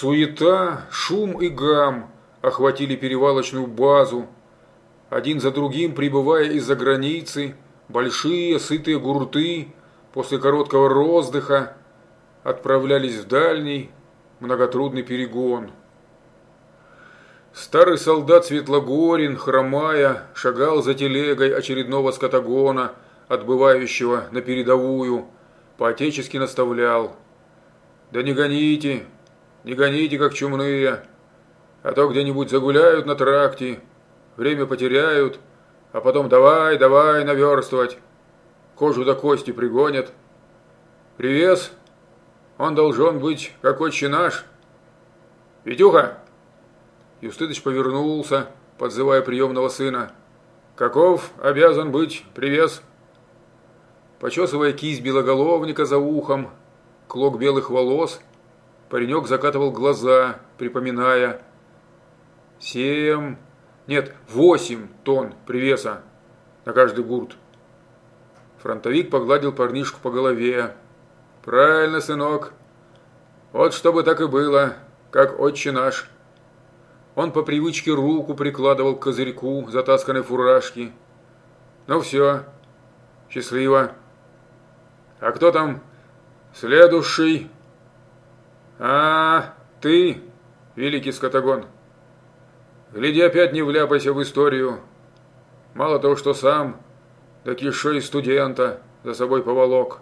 Суета, шум и гам охватили перевалочную базу. Один за другим, прибывая из-за границы, большие сытые гурты после короткого роздыха отправлялись в дальний многотрудный перегон. Старый солдат Светлогорин, хромая, шагал за телегой очередного скотагона, отбывающего на передовую, по-отечески наставлял. «Да не гоните, не гоните, как чумные, а то где-нибудь загуляют на тракте, время потеряют, а потом давай, давай наверстывать, кожу до кости пригонят. Привес, он должен быть как отче наш. Витюха!» Юстыдыч повернулся, подзывая приемного сына. «Каков обязан быть привес?» Почесывая кисть белоголовника за ухом, клок белых волос – Паренек закатывал глаза, припоминая. Семь, нет, восемь тонн привеса на каждый гурт. Фронтовик погладил парнишку по голове. Правильно, сынок. Вот чтобы так и было, как отче наш. Он по привычке руку прикладывал к козырьку затасканной фуражки. Ну все, счастливо. А кто там следующий? «А, ты, великий скотогон, гляди опять не вляпайся в историю. Мало того, что сам, так еще и студента за собой поволок».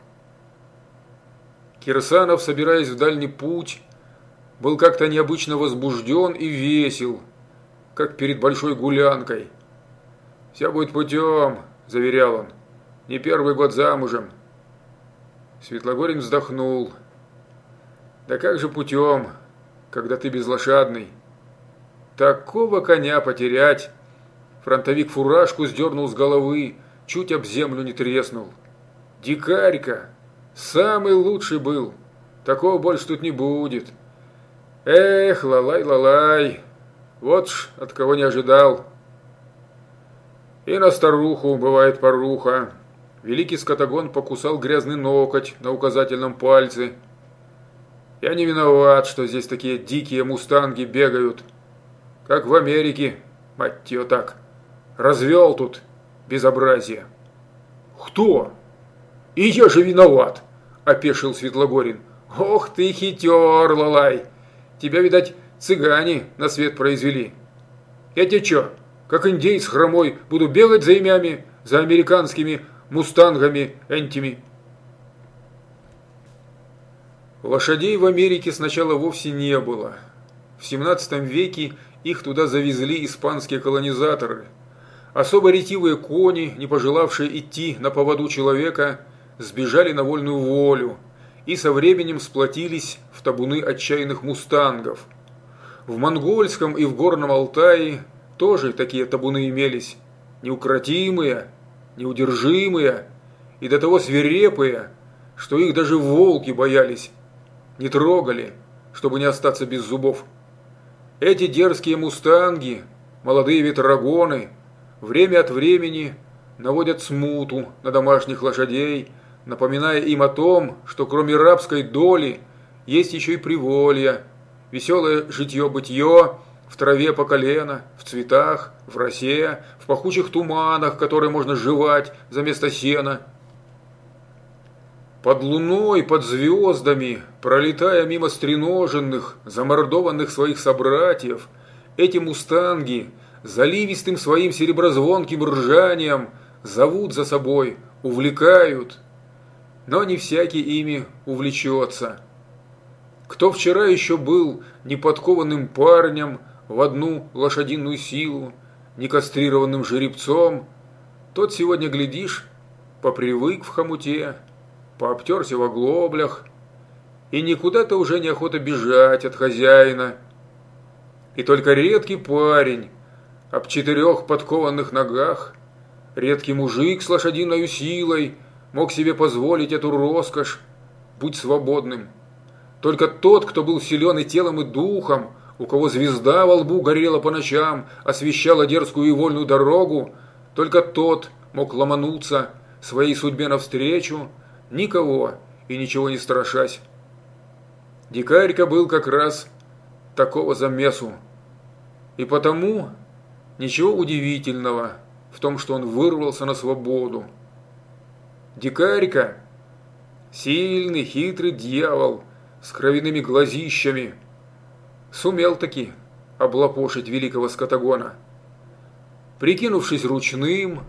Кирсанов, собираясь в дальний путь, был как-то необычно возбужден и весел, как перед большой гулянкой. «Все будет путем», – заверял он, – «не первый год замужем». Светлогорин вздохнул – да как же путем, когда ты безлошадный? Такого коня потерять. Фронтовик фуражку сдернул с головы, чуть об землю не треснул. Дикарька, самый лучший был. Такого больше тут не будет. Эх, лалай-лалай, вот ж от кого не ожидал. И на старуху бывает поруха. Великий скотогон покусал грязный ноготь на указательном пальце – я не виноват, что здесь такие дикие мустанги бегают. Как в Америке, мать ее так. Развел тут безобразие. Кто? И я же виноват, опешил Светлогорин. Ох ты хитер, Лалай. Тебя, видать, цыгане на свет произвели. Я тебе что, как индейец хромой, буду бегать за имями, за американскими мустангами энтими? Лошадей в Америке сначала вовсе не было. В 17 веке их туда завезли испанские колонизаторы. Особо ретивые кони, не пожелавшие идти на поводу человека, сбежали на вольную волю и со временем сплотились в табуны отчаянных мустангов. В монгольском и в горном Алтае тоже такие табуны имелись, неукротимые, неудержимые и до того свирепые, что их даже волки боялись не трогали, чтобы не остаться без зубов. Эти дерзкие мустанги, молодые ветрогоны, время от времени наводят смуту на домашних лошадей, напоминая им о том, что кроме рабской доли есть еще и приволье, веселое житье-бытие в траве по колено, в цветах, в росе, в пахучих туманах, которые можно жевать за место сена – под луной, под звездами, пролетая мимо стреноженных, замордованных своих собратьев, эти мустанги заливистым своим сереброзвонким ржанием зовут за собой, увлекают. Но не всякий ими увлечется. Кто вчера еще был неподкованным парнем в одну лошадиную силу, некастрированным жеребцом, тот сегодня, глядишь, попривык в хомуте, пообтерся в оглоблях, и никуда-то уже неохота бежать от хозяина. И только редкий парень об четырех подкованных ногах, редкий мужик с лошадиной силой мог себе позволить эту роскошь, быть свободным. Только тот, кто был силен и телом, и духом, у кого звезда во лбу горела по ночам, освещала дерзкую и вольную дорогу, только тот мог ломануться своей судьбе навстречу, никого и ничего не страшась. Дикарька был как раз такого замесу. И потому ничего удивительного в том, что он вырвался на свободу. Дикарька – сильный, хитрый дьявол с кровяными глазищами. Сумел таки облапошить великого скотагона. Прикинувшись ручным,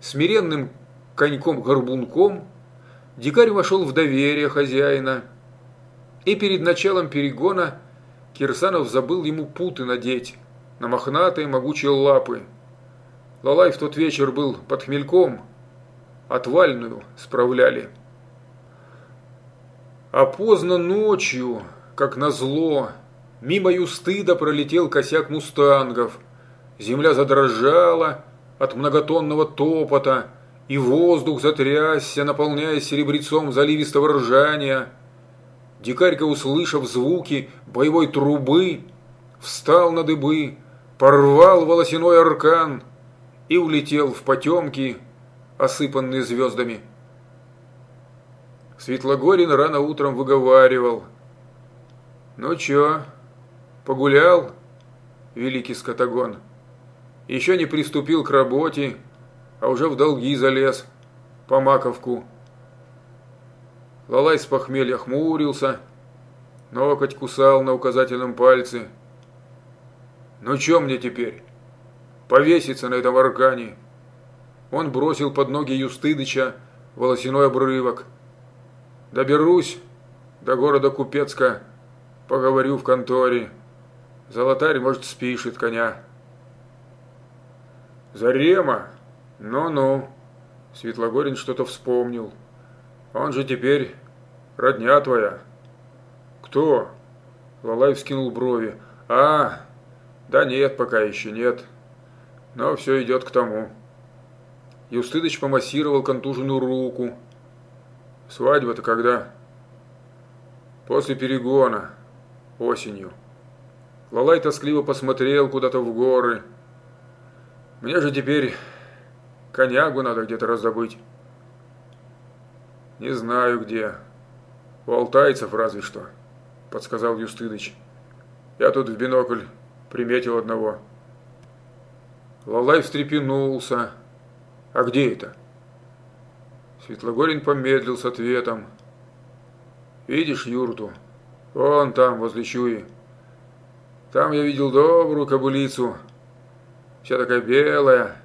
смиренным коньком-горбунком, дикарь вошел в доверие хозяина. И перед началом перегона Кирсанов забыл ему путы надеть на мохнатые могучие лапы. Лалай в тот вечер был под хмельком, отвальную справляли. А поздно ночью, как назло, мимо Юстыда пролетел косяк мустангов. Земля задрожала от многотонного топота, и воздух затрясся, наполняясь серебрецом заливистого ржания. Дикарька, услышав звуки боевой трубы, встал на дыбы, порвал волосяной аркан и улетел в потемки, осыпанные звездами. Светлогорин рано утром выговаривал. «Ну чё, погулял, великий скотагон? Еще не приступил к работе, а уже в долги залез, по маковку». Лалай с похмелья хмурился, ноготь кусал на указательном пальце. «Ну чё мне теперь? Повеситься на этом аркане?» Он бросил под ноги Юстыдыча волосяной обрывок. «Доберусь до города Купецка, поговорю в конторе. Золотарь, может, спишет коня». «Зарема? Ну-ну». Светлогорин что-то вспомнил. «Он же теперь родня твоя». «Кто?» Лалай вскинул брови. «А, да нет, пока еще нет. Но все идет к тому». Юстыдыч помассировал контуженную руку. Свадьба-то когда? После перегона. Осенью. Лалай тоскливо посмотрел куда-то в горы. Мне же теперь конягу надо где-то раздобыть. Не знаю где. У алтайцев разве что, подсказал Юстыдыч. Я тут в бинокль приметил одного. Лалай встрепенулся. «А где это?» Светлогорин помедлил с ответом. «Видишь юрту? Вон там, возле Чуи. Там я видел добрую кобылицу, вся такая белая,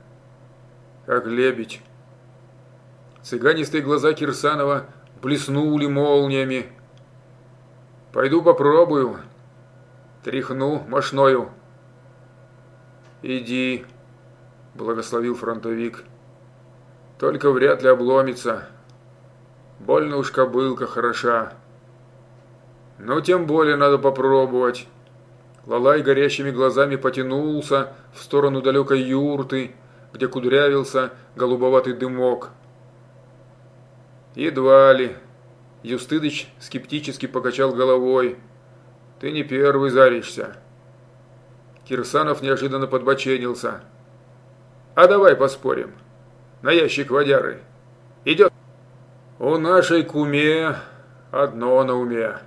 как лебедь». Цыганистые глаза Кирсанова блеснули молниями. «Пойду попробую. Тряхну мошною». «Иди», – благословил фронтовик. Только вряд ли обломится. Больно уж кобылка хороша. Но тем более надо попробовать. Лалай горящими глазами потянулся в сторону далекой юрты, где кудрявился голубоватый дымок. Едва ли. Юстыдыч скептически покачал головой. Ты не первый заришься. Кирсанов неожиданно подбоченился. А давай поспорим на ящик водяры. Идет. У нашей куме одно на уме.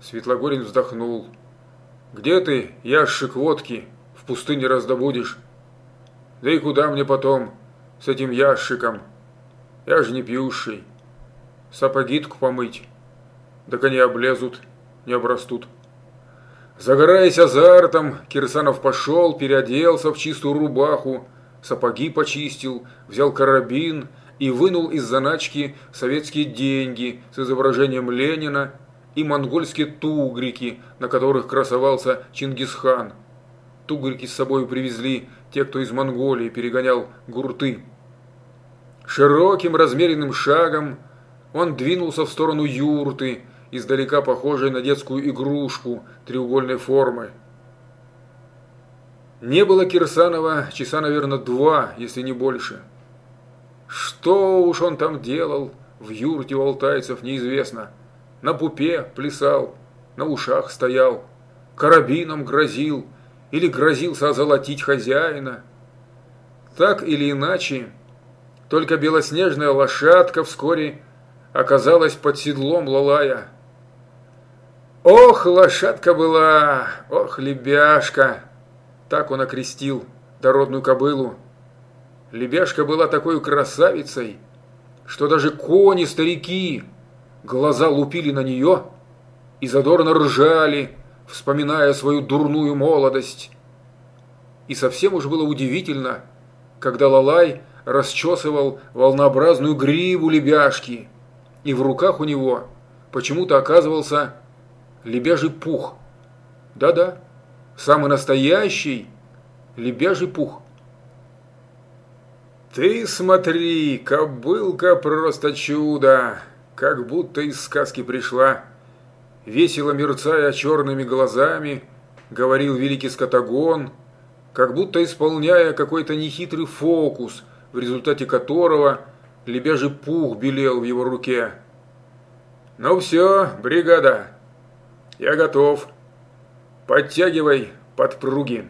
Светлогорин вздохнул. Где ты ящик водки в пустыне раздобудешь? Да и куда мне потом с этим ящиком? Я же не пьющий. Сапогитку помыть. Да они облезут, не обрастут. Загораясь азартом, Кирсанов пошел, переоделся в чистую рубаху, сапоги почистил, взял карабин и вынул из заначки советские деньги с изображением Ленина и монгольские тугрики, на которых красовался Чингисхан. Тугрики с собой привезли те, кто из Монголии перегонял гурты. Широким размеренным шагом он двинулся в сторону юрты, издалека похожей на детскую игрушку треугольной формы. Не было Кирсанова часа, наверное, два, если не больше. Что уж он там делал, в юрте у алтайцев неизвестно. На пупе плясал, на ушах стоял, карабином грозил или грозился озолотить хозяина. Так или иначе, только белоснежная лошадка вскоре оказалась под седлом Лалая. Ох, лошадка была, ох, лебяшка, так он окрестил дородную кобылу. Лебяшка была такой красавицей, что даже кони-старики глаза лупили на нее и задорно ржали, вспоминая свою дурную молодость. И совсем уж было удивительно, когда Лалай расчесывал волнообразную гриву лебяшки, и в руках у него почему-то оказывался лебяжий пух. Да-да, самый настоящий лебяжий пух. Ты смотри, кобылка просто чудо, как будто из сказки пришла. Весело мерцая черными глазами, говорил великий скотагон, как будто исполняя какой-то нехитрый фокус, в результате которого лебяжий пух белел в его руке. «Ну все, бригада, я готов. Подтягивай подпруги».